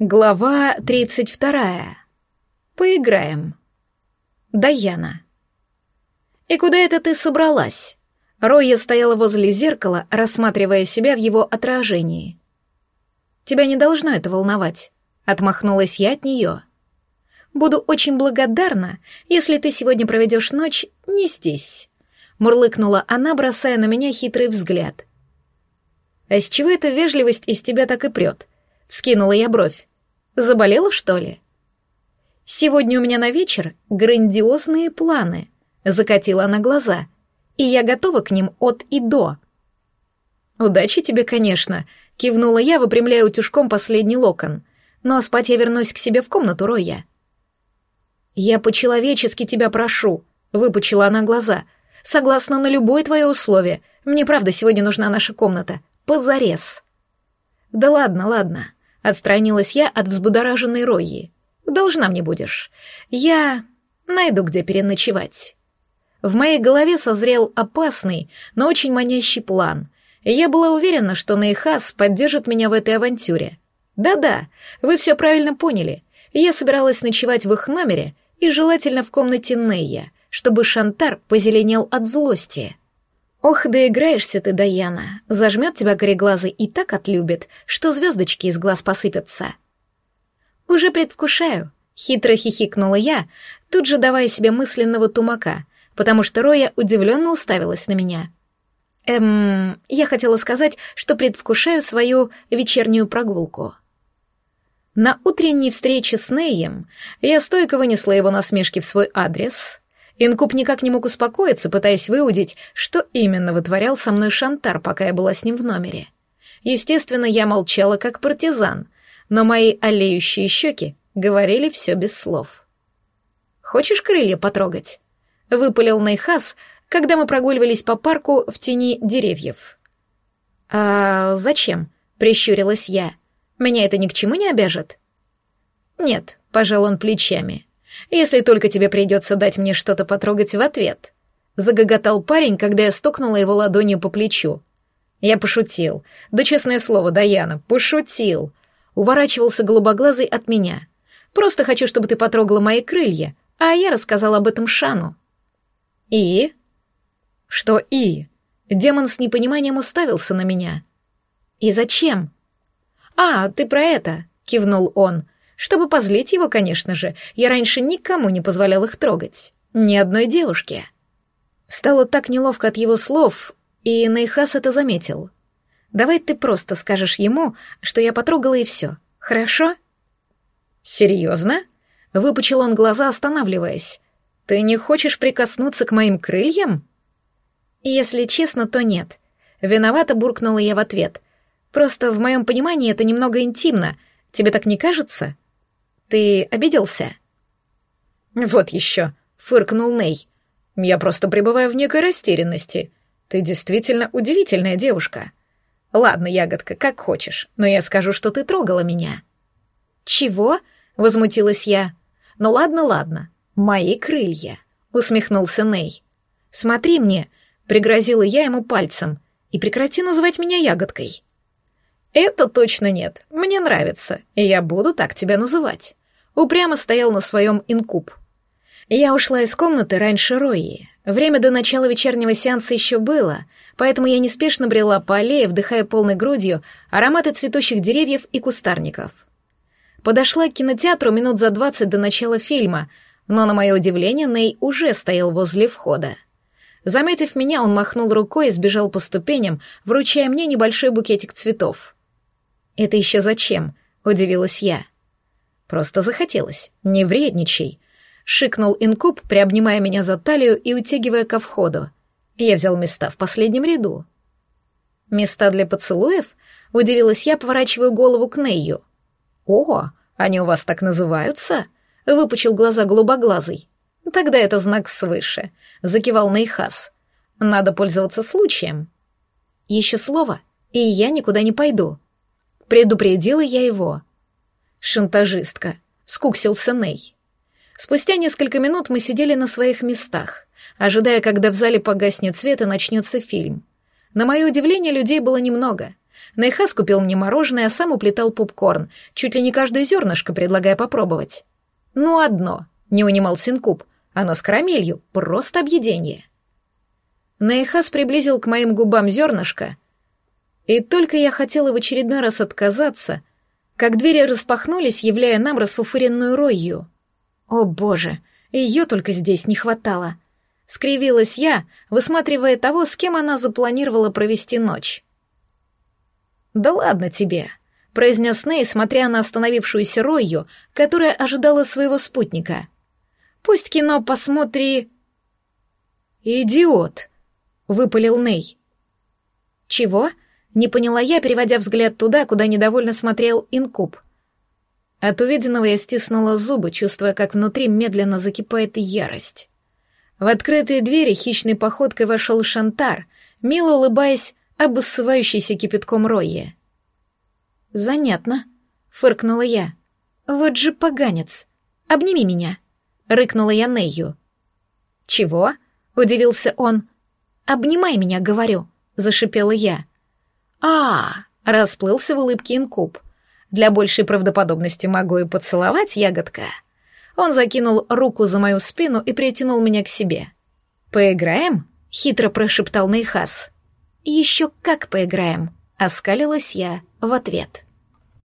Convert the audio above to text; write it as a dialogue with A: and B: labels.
A: Глава 32. Поиграем. Даяна. «И куда это ты собралась?» Роя стояла возле зеркала, рассматривая себя в его отражении. «Тебя не должно это волновать», — отмахнулась я от нее. «Буду очень благодарна, если ты сегодня проведешь ночь не здесь», — мурлыкнула она, бросая на меня хитрый взгляд. «А с чего эта вежливость из тебя так и прет?» — вскинула я бровь. Заболела, что ли? Сегодня у меня на вечер грандиозные планы, закатила она глаза, и я готова к ним от и до. Удачи тебе, конечно, кивнула я, выпрямляя утюжком последний локон. Но спать я вернусь к себе в комнату, Роя. Я по-человечески тебя прошу, выпучила она глаза. Согласна на любое твое условие. Мне правда сегодня нужна наша комната. Позарез. Да ладно, ладно. Отстранилась я от взбудораженной Рои. «Должна мне будешь. Я найду, где переночевать». В моей голове созрел опасный, но очень манящий план, я была уверена, что Нейхас поддержит меня в этой авантюре. Да-да, вы все правильно поняли. Я собиралась ночевать в их номере и желательно в комнате Нейя, чтобы Шантар позеленел от злости. Ох, да играешься ты, Даяна. Зажмет тебя кореглазый и так отлюбит, что звездочки из глаз посыпятся. Уже предвкушаю. Хитро хихикнула я, тут же давая себе мысленного тумака, потому что Роя удивленно уставилась на меня. Эм, я хотела сказать, что предвкушаю свою вечернюю прогулку. На утренней встрече с Неем я стойко вынесла его насмешки в свой адрес, Инкуб никак не мог успокоиться, пытаясь выудить, что именно вытворял со мной Шантар, пока я была с ним в номере. Естественно, я молчала как партизан, но мои олеющие щеки говорили все без слов. «Хочешь крылья потрогать?» — выпалил Найхас, когда мы прогуливались по парку в тени деревьев. «А зачем?» — прищурилась я. «Меня это ни к чему не обяжет?» «Нет», — пожал он плечами если только тебе придется дать мне что-то потрогать в ответ», — загоготал парень, когда я стукнула его ладонью по плечу. Я пошутил. Да честное слово, Даяна, пошутил. Уворачивался голубоглазый от меня. Просто хочу, чтобы ты потрогала мои крылья, а я рассказал об этом Шану. И? Что и? Демон с непониманием уставился на меня. И зачем? А, ты про это, кивнул он. Чтобы позлить его, конечно же, я раньше никому не позволял их трогать. Ни одной девушке. Стало так неловко от его слов, и Нейхас это заметил. «Давай ты просто скажешь ему, что я потрогала и все, хорошо?» «Серьезно?» — выпучил он глаза, останавливаясь. «Ты не хочешь прикоснуться к моим крыльям?» «Если честно, то нет». Виновато буркнула я в ответ. «Просто в моем понимании это немного интимно. Тебе так не кажется?» Ты обиделся?» «Вот еще», — фыркнул Ней. «Я просто пребываю в некой растерянности. Ты действительно удивительная девушка. Ладно, ягодка, как хочешь, но я скажу, что ты трогала меня». «Чего?» — возмутилась я. «Ну ладно, ладно. Мои крылья», — усмехнулся Ней. «Смотри мне», — пригрозила я ему пальцем, «и прекрати называть меня ягодкой». «Это точно нет. Мне нравится, и я буду так тебя называть» упрямо стоял на своем инкуб. Я ушла из комнаты раньше Рои. Время до начала вечернего сеанса еще было, поэтому я неспешно брела по аллее, вдыхая полной грудью ароматы цветущих деревьев и кустарников. Подошла к кинотеатру минут за двадцать до начала фильма, но, на мое удивление, Ней уже стоял возле входа. Заметив меня, он махнул рукой и сбежал по ступеням, вручая мне небольшой букетик цветов. «Это еще зачем?» — удивилась я. Просто захотелось. Не вредничай. Шикнул инкуб, приобнимая меня за талию и утягивая ко входу. Я взял места в последнем ряду. «Места для поцелуев?» — удивилась я, поворачивая голову к Нейю. «О, они у вас так называются?» — выпучил глаза голубоглазый. «Тогда это знак свыше», — закивал Нейхас. «Надо пользоваться случаем». «Еще слово, и я никуда не пойду». Предупредила я его. Шантажистка. Скуксился Ней. Спустя несколько минут мы сидели на своих местах, ожидая, когда в зале погаснет свет и начнется фильм. На мое удивление, людей было немного. Найхас купил мне мороженое, а сам уплетал попкорн, чуть ли не каждое зернышко предлагая попробовать. Ну, одно, не унимался инкуб, оно с карамелью, просто объедение. Найхас приблизил к моим губам зернышко, и только я хотела в очередной раз отказаться, как двери распахнулись, являя нам расфуфыренную рою. О боже, ее только здесь не хватало. Скривилась я, высматривая того, с кем она запланировала провести ночь. «Да ладно тебе», — произнес Ней, смотря на остановившуюся Рою, которая ожидала своего спутника. «Пусть кино посмотри...» «Идиот», — выпалил Ней. «Чего?» — не поняла я, переводя взгляд туда, куда недовольно смотрел Инкуб. От увиденного я стиснула зубы, чувствуя, как внутри медленно закипает ярость. В открытые двери хищной походкой вошел Шантар, мило улыбаясь обоссывающейся кипятком Ройе. «Занятно», — фыркнула я. «Вот же поганец! Обними меня!» — рыкнула я Нейю. «Чего?» — удивился он. «Обнимай меня, говорю», — зашипела я. А, расплылся в улыбке инкуб. «Для большей правдоподобности могу и поцеловать, ягодка». Он закинул руку за мою спину и притянул меня к себе. «Поиграем?» — хитро прошептал Нейхас. «Еще как поиграем!» — оскалилась я в ответ.